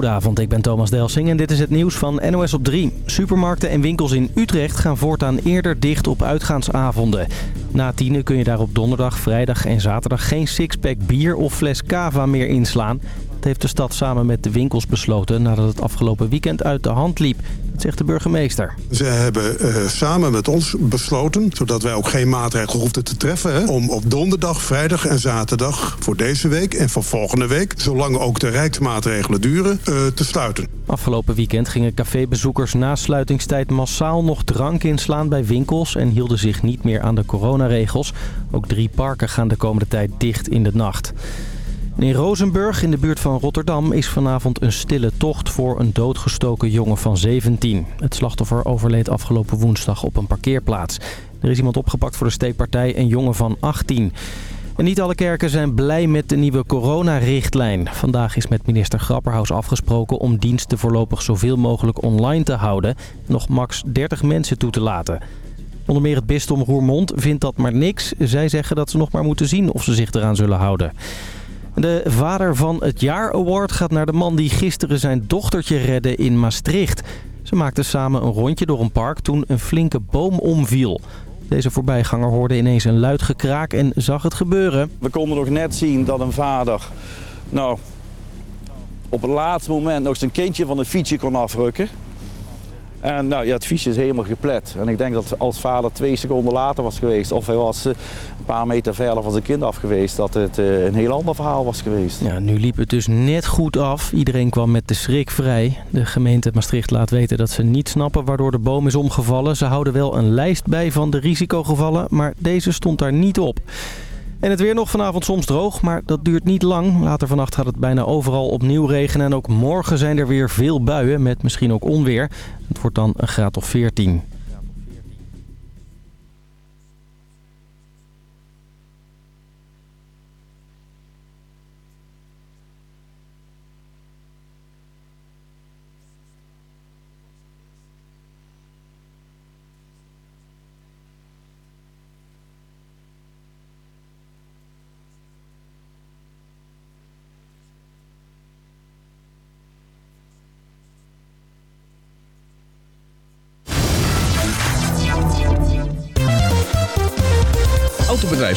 Goedenavond, ik ben Thomas Delsing en dit is het nieuws van NOS op 3. Supermarkten en winkels in Utrecht gaan voortaan eerder dicht op uitgaansavonden. Na tienen kun je daar op donderdag, vrijdag en zaterdag geen sixpack bier of fles cava meer inslaan. Dat heeft de stad samen met de winkels besloten nadat het afgelopen weekend uit de hand liep. Dat zegt de burgemeester. Ze hebben uh, samen met ons besloten, zodat wij ook geen maatregelen hoefden te treffen... Hè, om op donderdag, vrijdag en zaterdag voor deze week en voor volgende week... zolang ook de rijksmaatregelen duren, uh, te sluiten. Afgelopen weekend gingen cafébezoekers na sluitingstijd massaal nog drank inslaan bij winkels... en hielden zich niet meer aan de coronaregels. Ook drie parken gaan de komende tijd dicht in de nacht. In Rozenburg, in de buurt van Rotterdam, is vanavond een stille tocht voor een doodgestoken jongen van 17. Het slachtoffer overleed afgelopen woensdag op een parkeerplaats. Er is iemand opgepakt voor de steekpartij, een jongen van 18. En niet alle kerken zijn blij met de nieuwe coronarichtlijn. Vandaag is met minister Grapperhaus afgesproken om diensten voorlopig zoveel mogelijk online te houden. Nog max 30 mensen toe te laten. Onder meer het bisdom Roermond vindt dat maar niks. Zij zeggen dat ze nog maar moeten zien of ze zich eraan zullen houden. De vader van het jaar award gaat naar de man die gisteren zijn dochtertje redde in Maastricht. Ze maakten samen een rondje door een park toen een flinke boom omviel. Deze voorbijganger hoorde ineens een luid gekraak en zag het gebeuren. We konden nog net zien dat een vader nou, op het laatste moment nog zijn kindje van een fietsje kon afrukken. En nou, ja, het fietsje is helemaal geplet. En ik denk dat als vader twee seconden later was geweest... of hij was eh, een paar meter verder van zijn kind af geweest... dat het eh, een heel ander verhaal was geweest. Ja, nu liep het dus net goed af. Iedereen kwam met de schrik vrij. De gemeente Maastricht laat weten dat ze niet snappen waardoor de boom is omgevallen. Ze houden wel een lijst bij van de risicogevallen, maar deze stond daar niet op. En het weer nog vanavond soms droog, maar dat duurt niet lang. Later vannacht gaat het bijna overal opnieuw regenen. En ook morgen zijn er weer veel buien, met misschien ook onweer. Het wordt dan een graad of 14.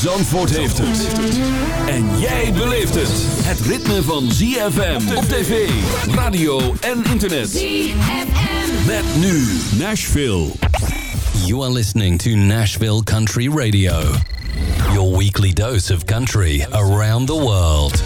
Zandvoort heeft het. En jij beleeft het. Het ritme van ZFM op tv, radio en internet. ZFM. Met nu Nashville. You are listening to Nashville Country Radio. Your weekly dose of country around the world.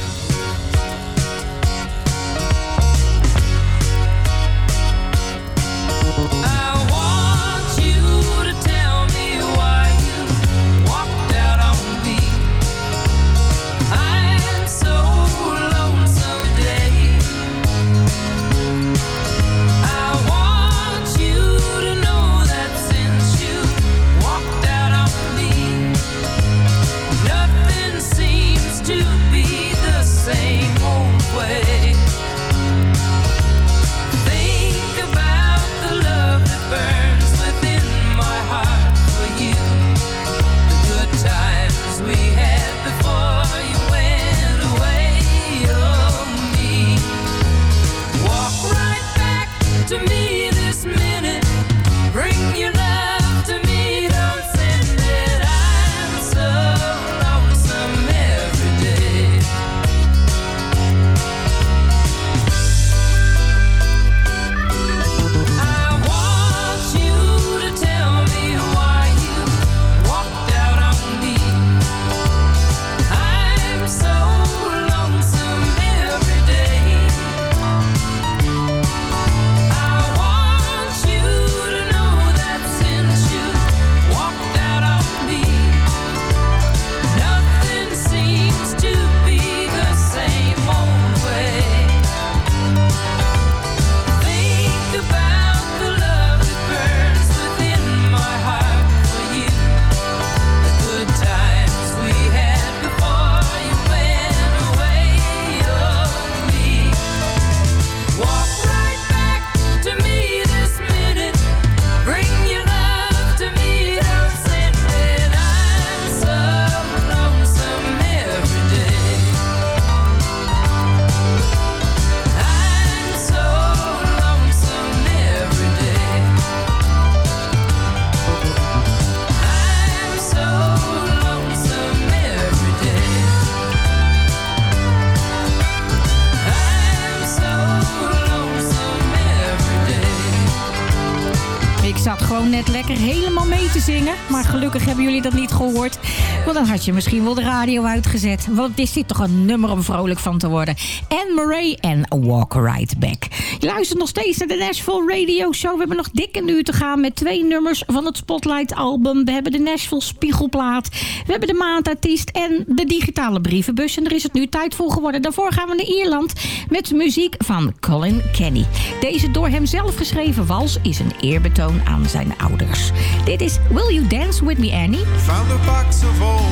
Had je misschien wel de radio uitgezet. Want is dit toch een nummer om vrolijk van te worden. Anne Murray en Walk Right Back. Je luistert nog steeds naar de Nashville Radio Show. We hebben nog dik een uur te gaan met twee nummers van het Spotlight album. We hebben de Nashville Spiegelplaat. We hebben de maandartiest en de digitale brievenbus. En er is het nu tijd voor geworden. Daarvoor gaan we naar Ierland met muziek van Colin Kenny. Deze door hem zelf geschreven wals is een eerbetoon aan zijn ouders. Dit is Will You Dance With Me Annie? Found a box of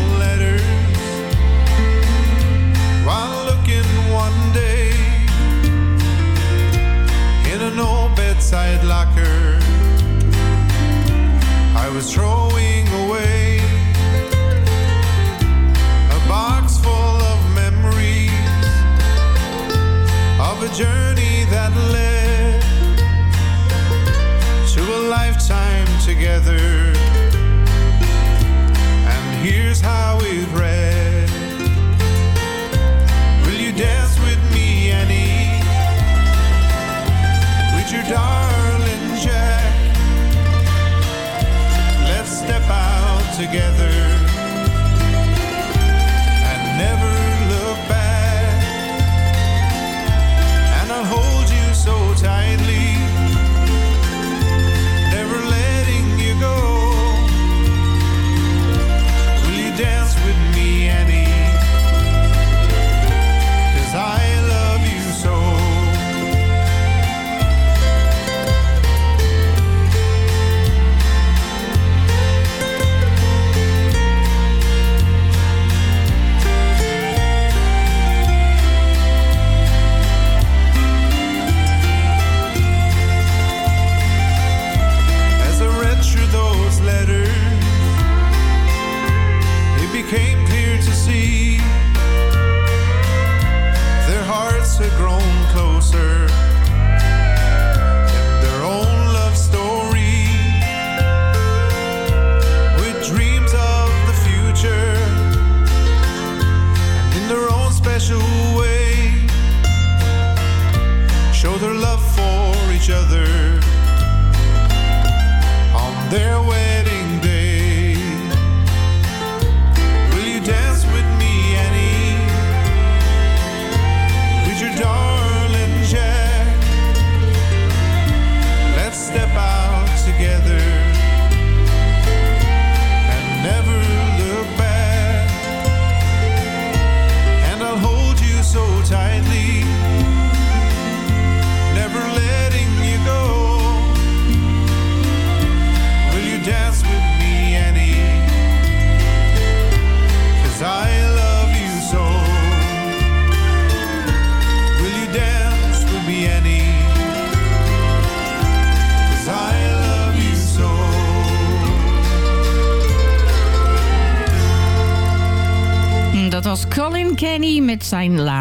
each other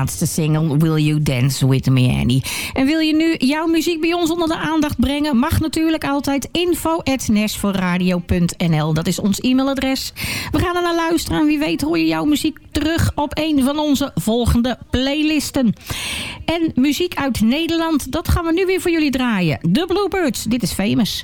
laatste single Will You Dance With Me Annie. En wil je nu jouw muziek bij ons onder de aandacht brengen? Mag natuurlijk altijd info.nashforradio.nl Dat is ons e-mailadres. We gaan er naar luisteren en wie weet hoor je jouw muziek terug op een van onze volgende playlisten. En muziek uit Nederland, dat gaan we nu weer voor jullie draaien. The Bluebirds, dit is Famous.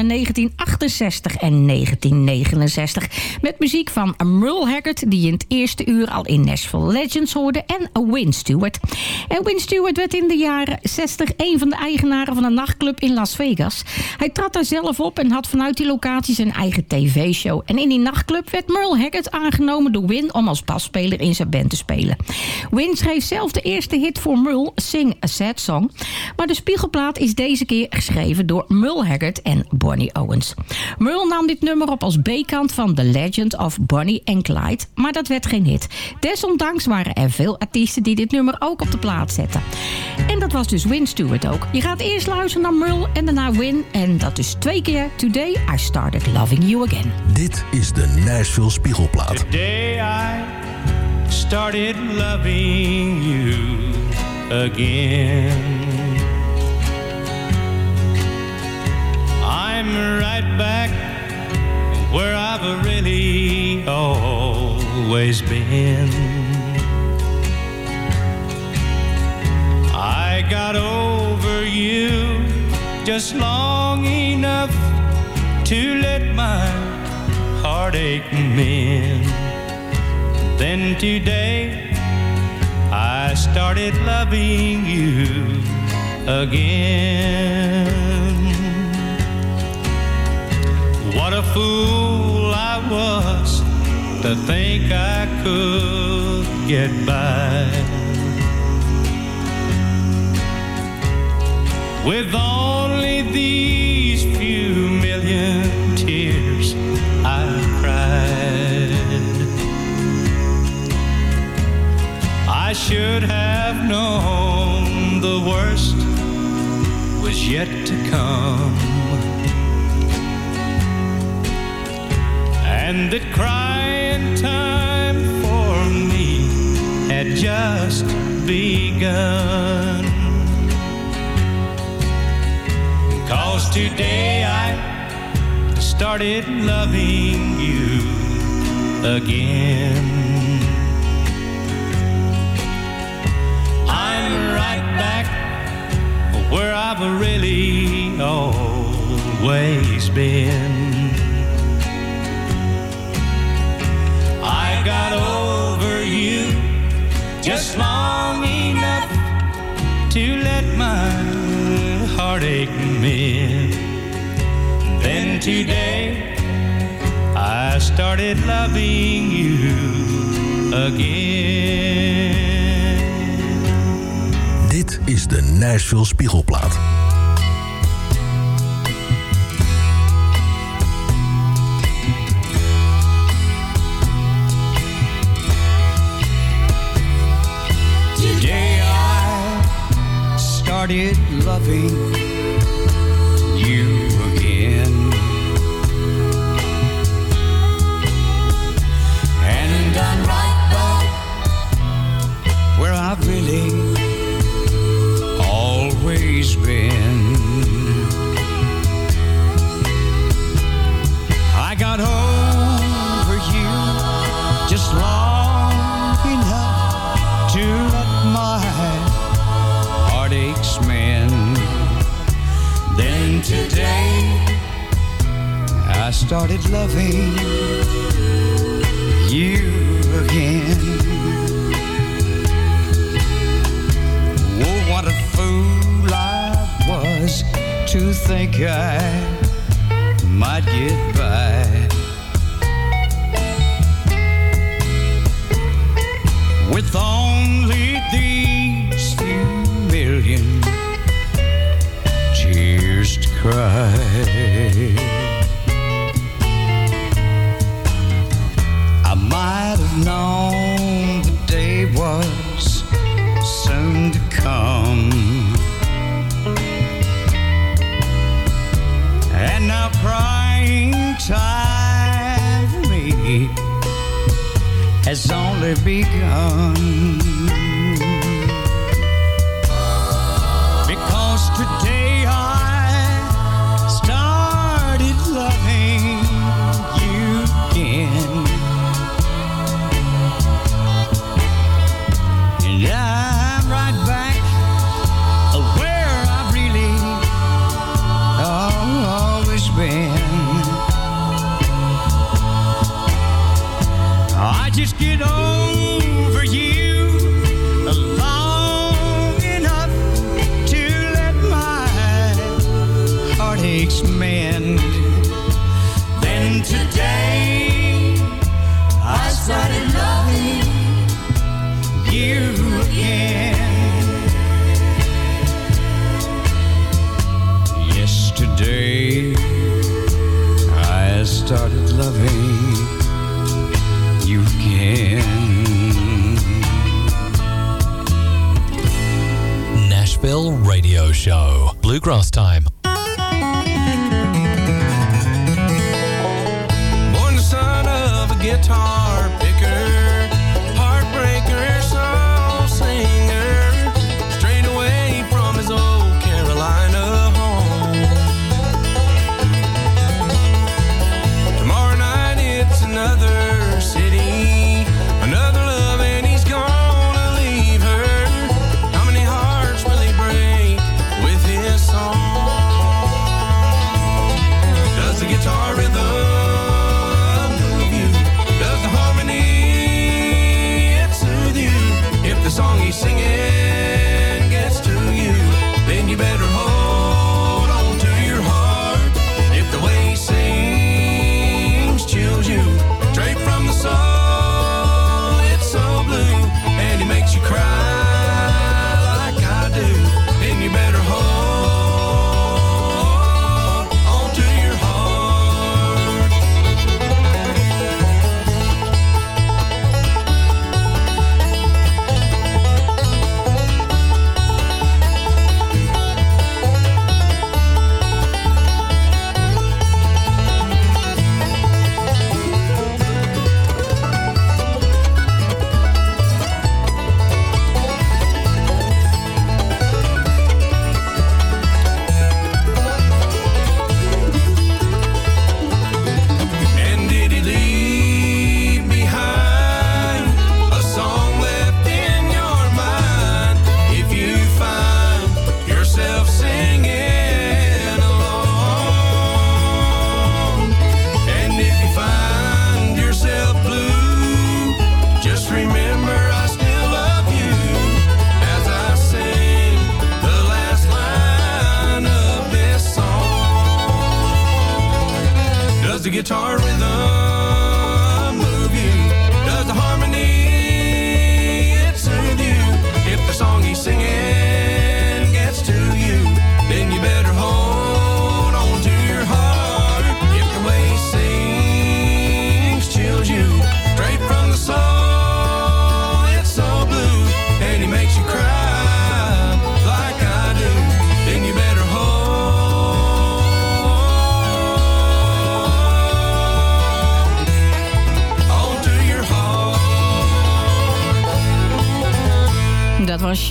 en 19 1968 en 1969. Met muziek van Merle Haggard, die in het eerste uur al in Nashville Legends hoorde. En Win Stewart. En Win Stewart werd in de jaren 60 een van de eigenaren van een nachtclub in Las Vegas. Hij trad daar zelf op en had vanuit die locatie zijn eigen tv-show. En in die nachtclub werd Merle Haggard aangenomen door Win om als basspeler in zijn band te spelen. Win schreef zelf de eerste hit voor Merle, Sing a Sad Song. Maar de spiegelplaat is deze keer geschreven door Merle Haggard en Bonnie Owens. Merle nam dit nummer op als B-kant van The Legend of Bonnie and Clyde, maar dat werd geen hit. Desondanks waren er veel artiesten die dit nummer ook op de plaat zetten. En dat was dus Win Stewart ook. Je gaat eerst luisteren naar Merle en daarna Win. En dat is twee keer Today I Started Loving You Again. Dit is de Nashville Spiegelplaat. Today I started loving you again. I'm right back where I've really always been. I got over you just long enough to let my heartache mend. Then today I started loving you again. What a fool I was to think I could get by with only these few million tears I cried. I should have known the worst was yet to come. And that crying time for me had just begun. Cause today I started loving you again. I'm right back where I've really always been. Got over you just long enough to let my heartache mend. Then today I started loving you again. Dit is de Nashville Spiegelplaat. Started loving I started loving you again. Oh, what a fool I was to think I might get by. With only these few million tears to cry. Has only begun. Bluegrass Time singing.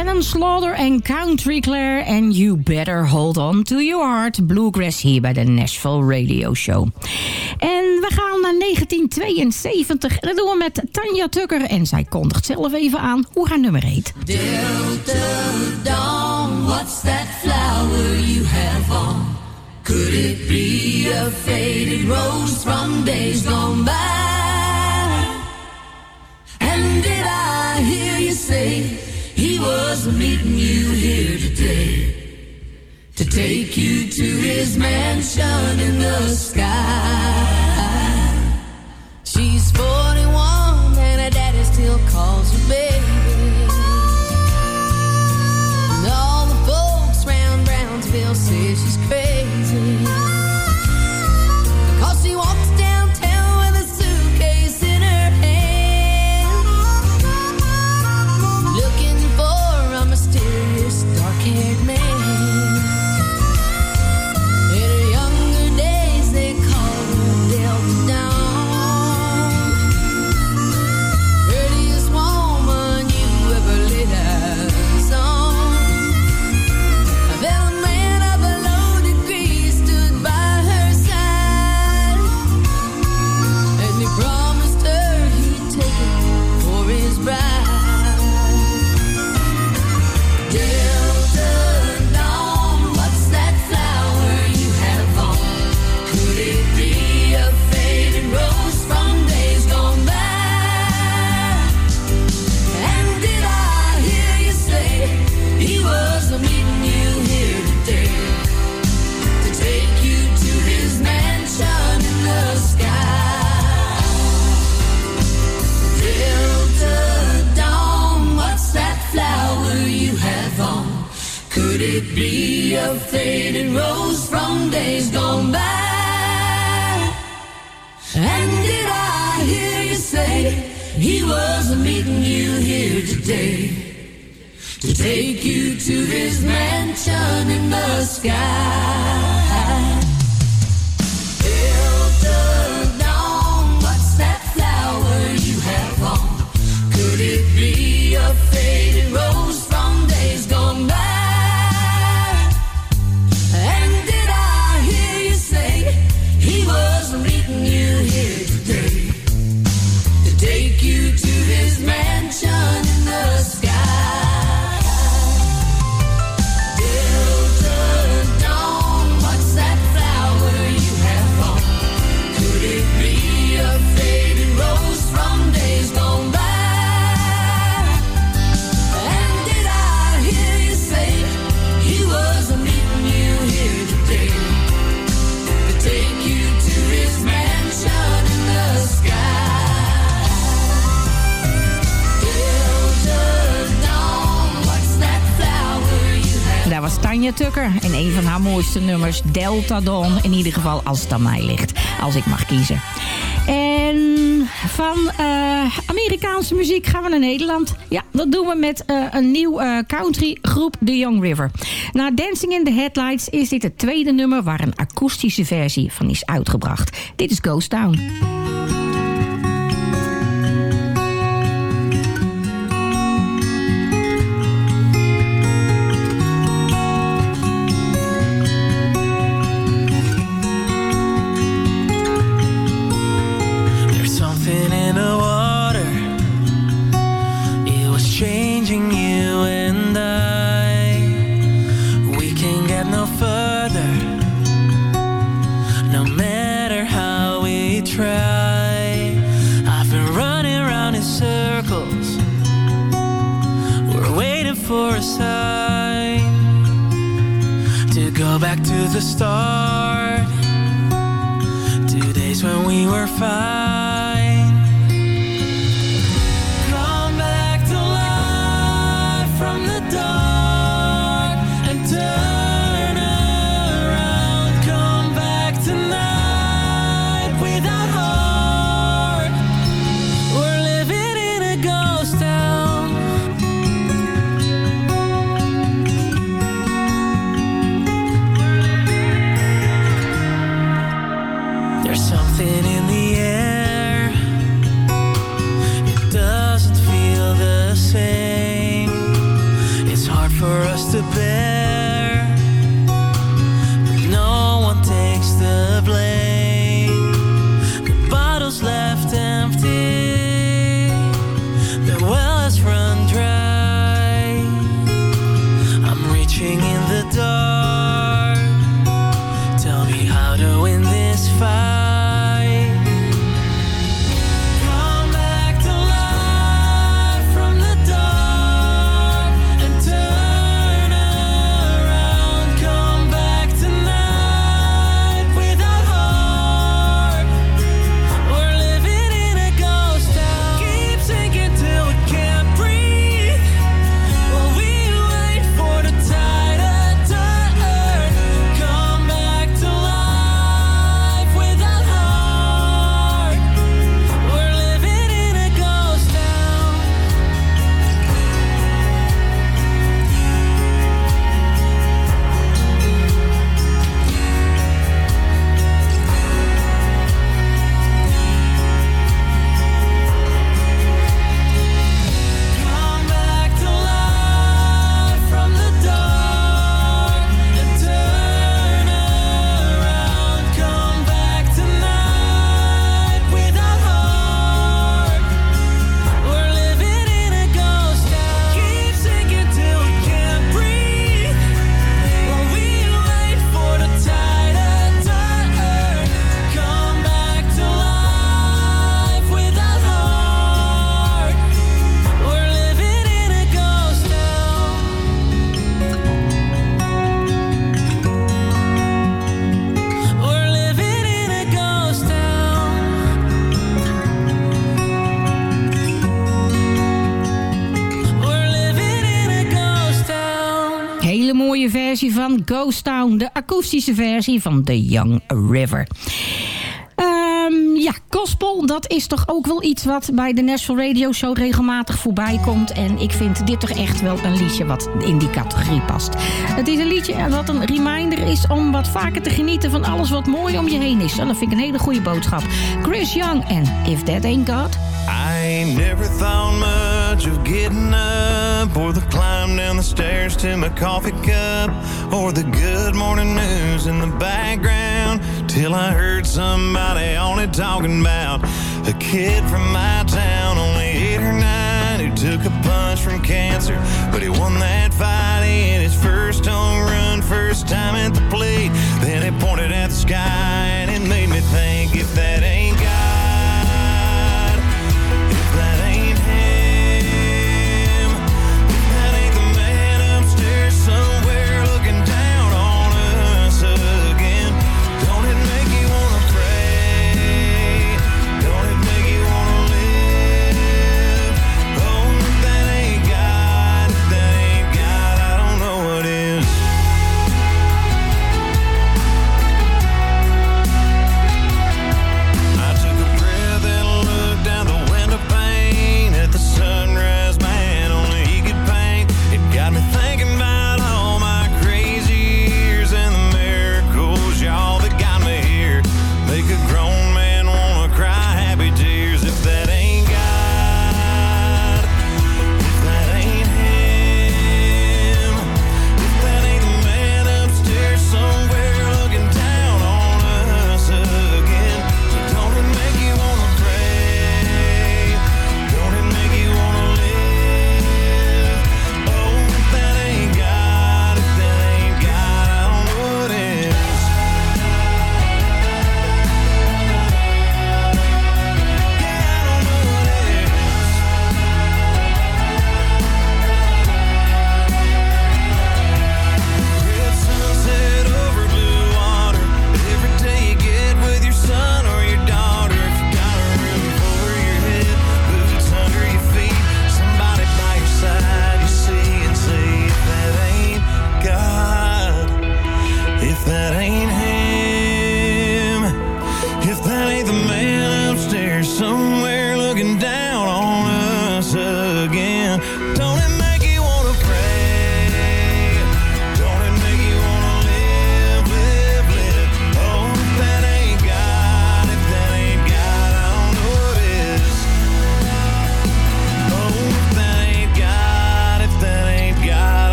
Shannon Slaughter en Country Claire en You Better Hold On To Your Heart Bluegrass hier bij de Nashville Radio Show. En we gaan naar 1972 en dat doen we met Tanja Tucker en zij kondigt zelf even aan hoe haar nummer heet. Delta Dawn, what's that flower you have on? Could it be a faded rose from days gone by? And did I hear you say He was meeting you here today to take you to his mansion in the sky. She's 41 and her daddy still calls her baby. And all the folks round Brownsville say she's crazy. Tucker. En een van haar mooiste nummers, Delta Dawn. In ieder geval als het aan mij ligt. Als ik mag kiezen. En van eh, Amerikaanse muziek gaan we naar Nederland. Ja, dat doen we met eh, een nieuw uh, country groep, The Young River. Na Dancing in the Headlights is dit het tweede nummer... waar een akoestische versie van is uitgebracht. Dit is Ghost Town. Ghost Town. De akoestische versie van The Young River. Ehm, ja, gospel, dat is toch ook wel iets wat bij de Nashville Radio Show regelmatig voorbij komt. En ik vind dit toch echt wel een liedje wat in die categorie past. Het is een liedje wat een reminder is om wat vaker te genieten van alles wat mooi om je heen is. En dat vind ik een hele goede boodschap. Chris Young en If That Ain't God. I never thought much of getting up or the climb down the stairs to my coffee cup or the good morning news in the background till I heard somebody on it talking about a kid from my town, only eight or nine, who took a punch from cancer, but he won that fight in his first home run, first time at the plate. Then he pointed at the sky and it made me think if that ain't.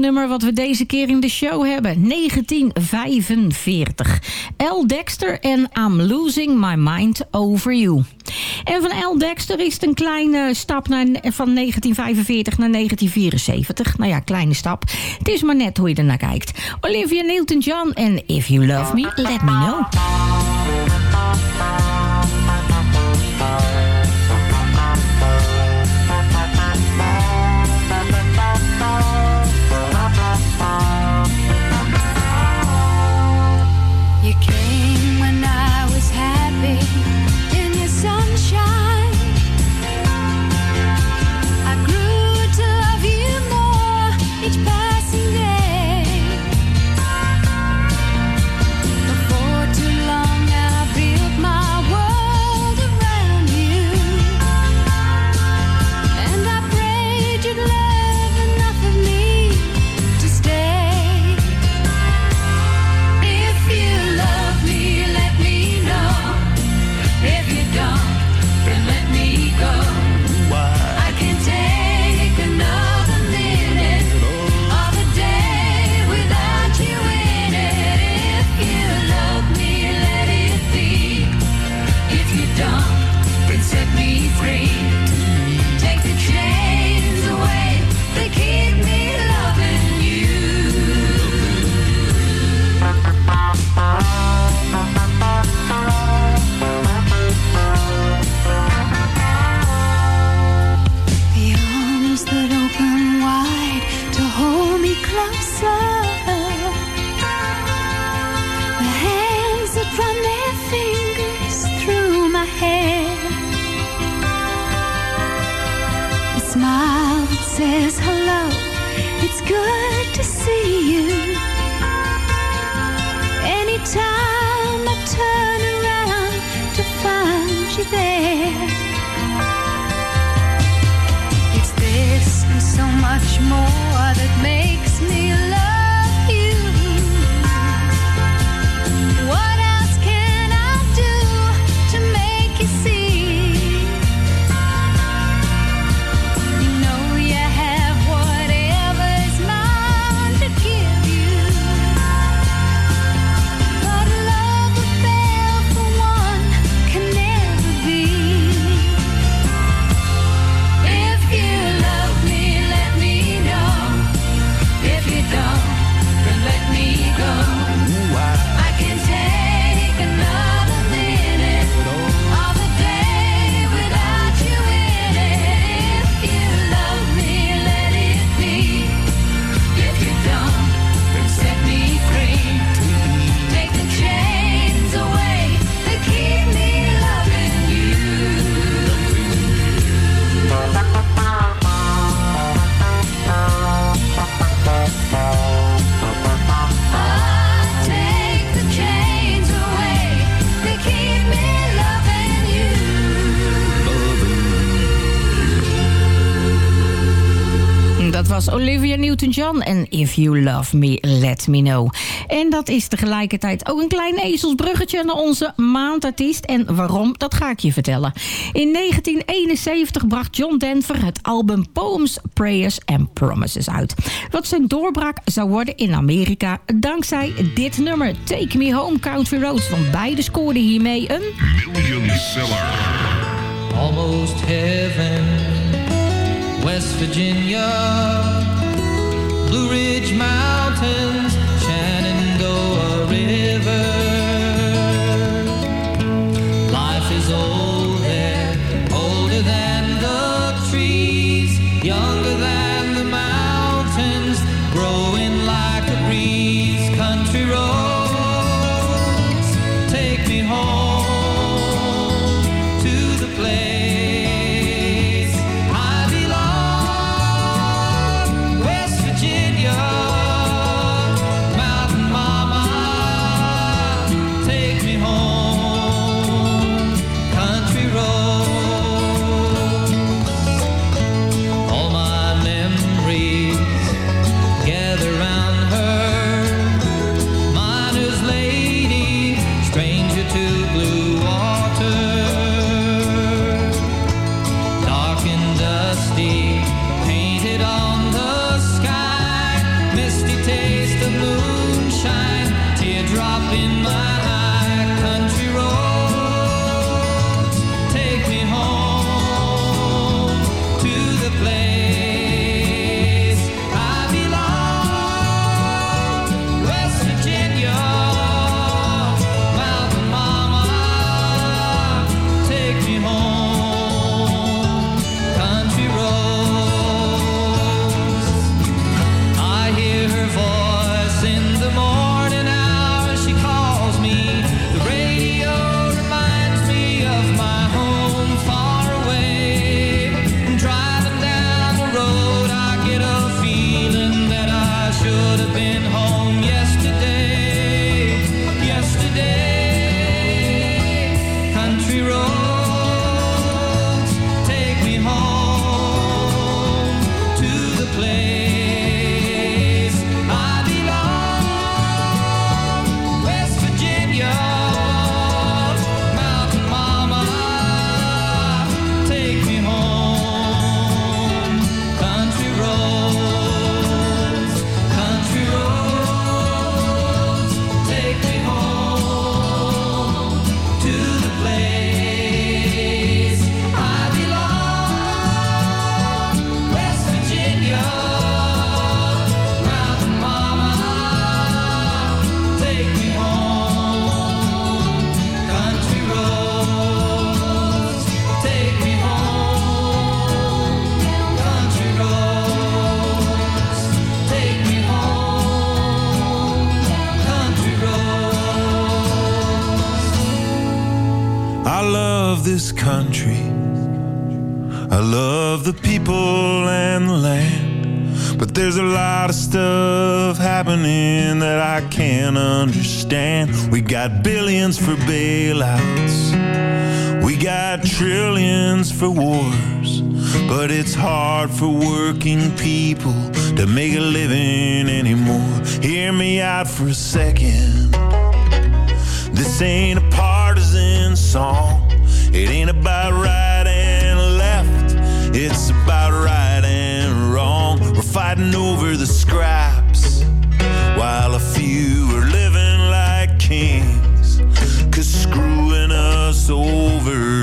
nummer wat we deze keer in de show hebben. 1945. L. Dexter en I'm Losing My Mind Over You. En van L. Dexter is het een kleine stap naar, van 1945 naar 1974. Nou ja, kleine stap. Het is maar net hoe je ernaar kijkt. Olivia Newton-John en If You Love Me, Let Me Know. Olivia Newton-John en If You Love Me, Let Me Know. En dat is tegelijkertijd ook een klein ezelsbruggetje naar onze maandartiest. En waarom, dat ga ik je vertellen. In 1971 bracht John Denver het album Poems, Prayers and Promises uit. Wat zijn doorbraak zou worden in Amerika dankzij dit nummer Take Me Home Country Roads. Want beide scoorden hiermee een... Million Seller. Almost Heaven West Virginia, Blue Ridge Mountains, Shenandoah River. Got billions for bailouts. We got trillions for wars. But it's hard for working people to make a living anymore. Hear me out for a second. This ain't a partisan song. It ain't about right and left. It's about right and wrong. We're fighting over the scraps while a few are living like kings. Us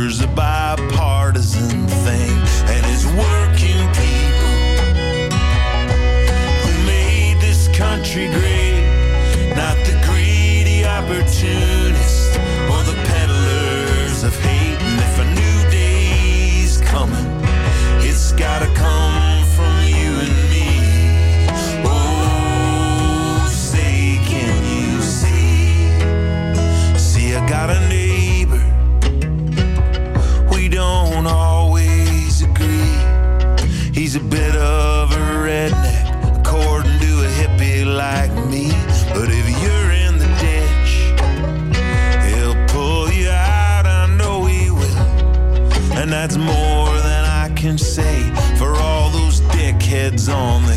on the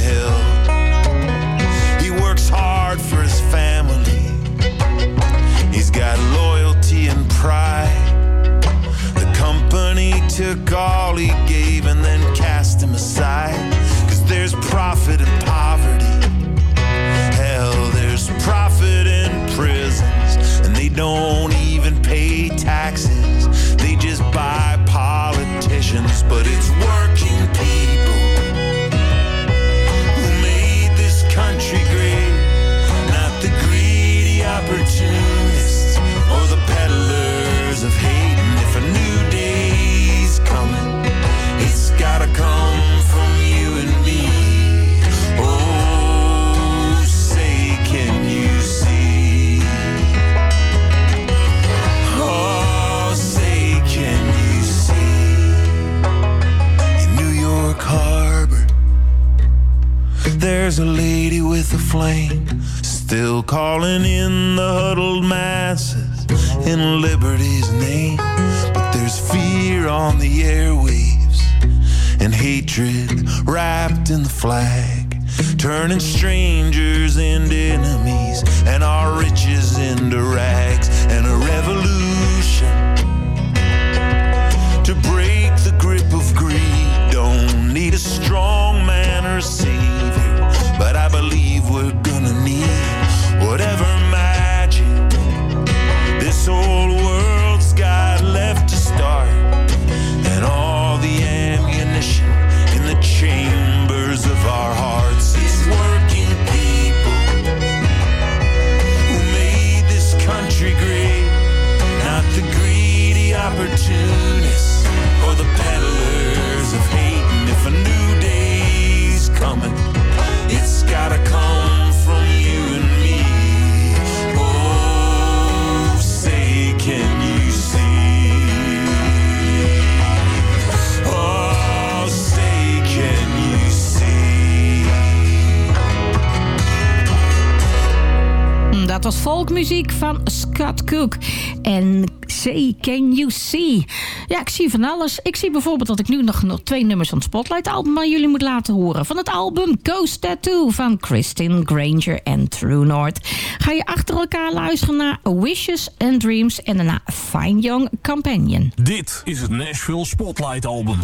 En Say Can You See? Ja, ik zie van alles. Ik zie bijvoorbeeld dat ik nu nog, nog twee nummers van het Spotlight album aan jullie moet laten horen. Van het album Ghost Tattoo van Christine Granger en True North. Ga je achter elkaar luisteren naar Wishes and Dreams en daarna Fine Young Companion. Dit is het Nashville Spotlight Album.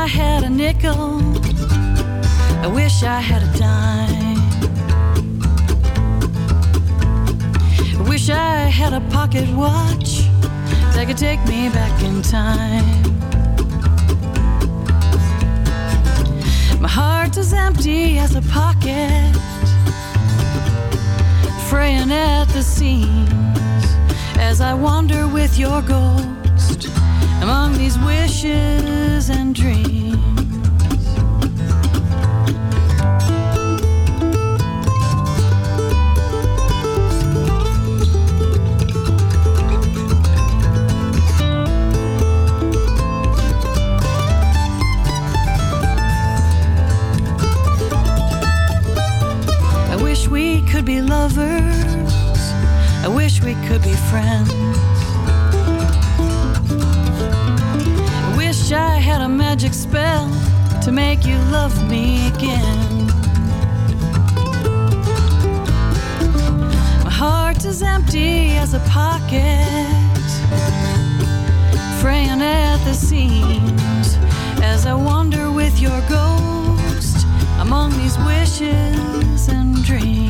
I had a nickel. I wish I had a dime. I wish I had a pocket watch that could take me back in time. My heart is empty as a pocket, fraying at the seams as I wander with your ghost among these wishes and dreams. I wish we could be lovers. I wish we could be friends. Wish I had a magic spell to make you love me again. My heart is empty as a pocket, fraying at the seams as I wander with your ghost among these wishes and dreams.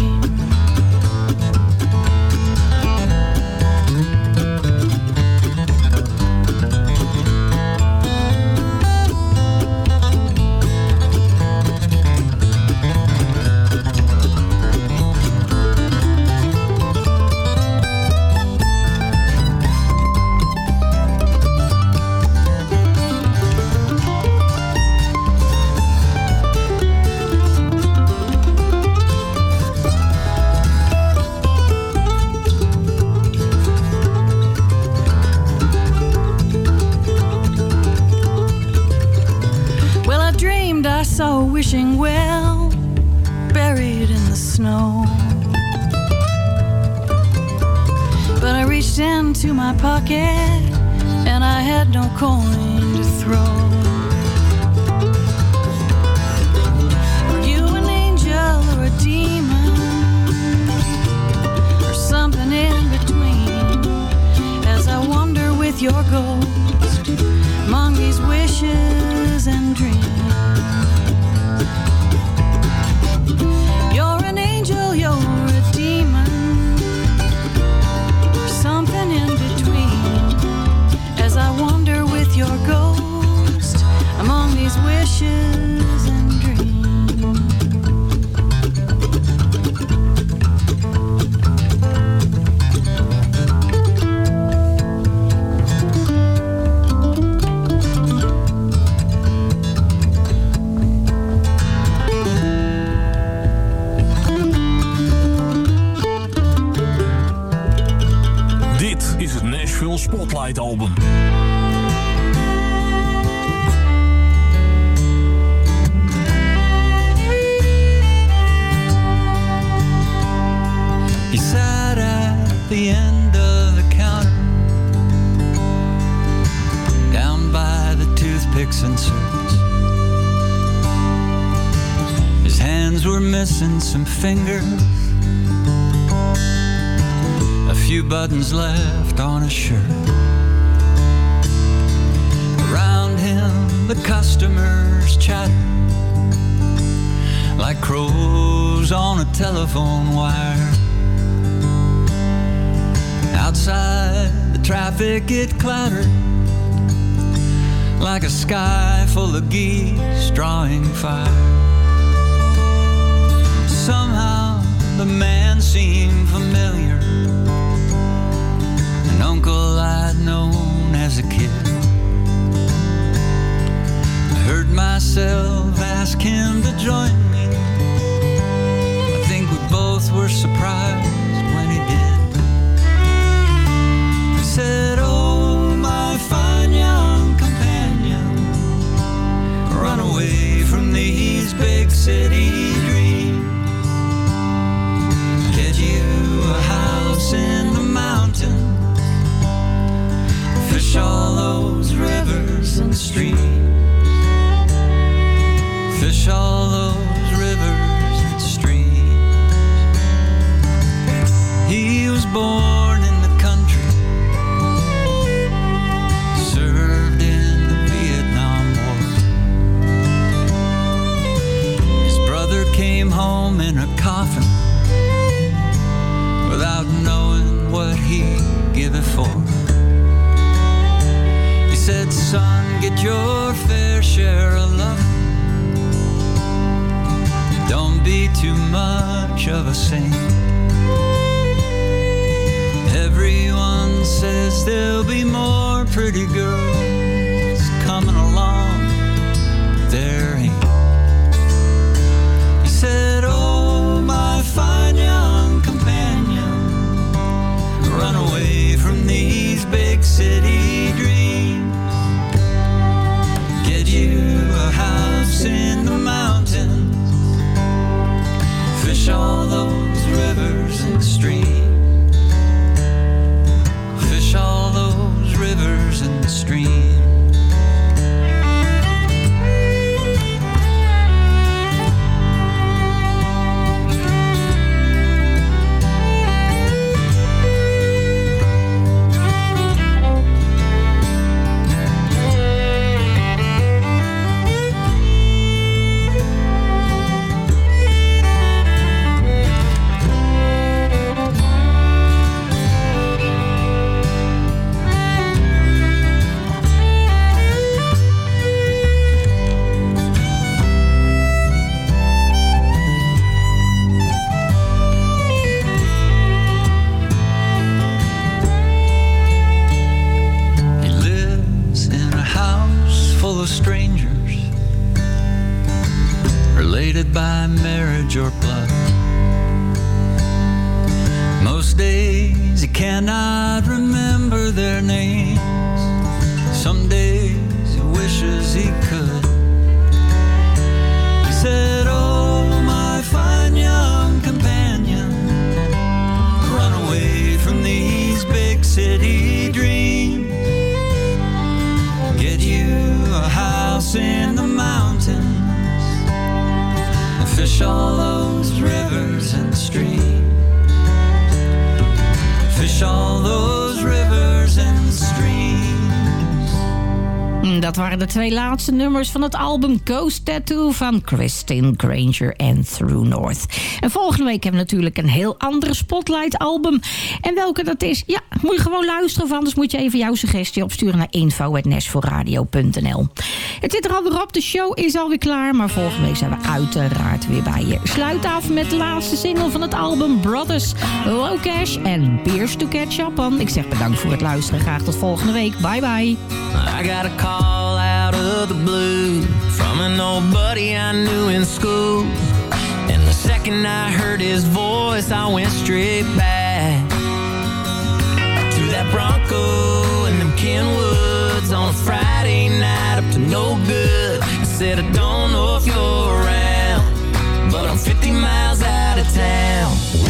Nashville Spotlight Album. He sat at the end of the counter, down by the toothpicks and certs. His hands were missing some fingers, a few buttons left on his shirt. Around him, the customers chatted like crows on a telephone wire. Outside, the traffic it clattered like a sky full of geese drawing fire. Somehow, the man seemed familiar, known as a kid. I heard myself ask him to join me. I think we both were surprised when he did. He said, Oh, my fine young companion, run away from these big city dreams. Get you a house in fish all those rivers and streams. Fish all those rivers and streams. He was born in the country, served in the Vietnam War. His brother came home in a coffin without knowing what he'd give it for. Said, Son, get your fair share of love. Don't be too much of a saint. Everyone says there'll be more pretty girls coming along. There ain't. He said, Oh, my fine young companion, run away from these big city all those rivers and streams. Fish all those rivers and streams. Twee laatste nummers van het album Ghost Tattoo van Christine Granger en Through North. En volgende week hebben we natuurlijk een heel andere Spotlight album. En welke dat is, ja, moet je gewoon luisteren of anders moet je even jouw suggestie opsturen naar info.nashvilleradio.nl. Het zit er alweer op, de show is alweer klaar, maar volgende week zijn we uiteraard weer bij je. Sluit af met de laatste single van het album Brothers, Low Cash en Beers to Catch Up. Ik zeg bedankt voor het luisteren, graag tot volgende week. Bye bye. I got a call out the blue from an old buddy I knew in school. And the second I heard his voice, I went straight back to that Bronco and them Kenwoods on a Friday night up to no good. I said, I don't know if you're around, but I'm 50 miles out of town.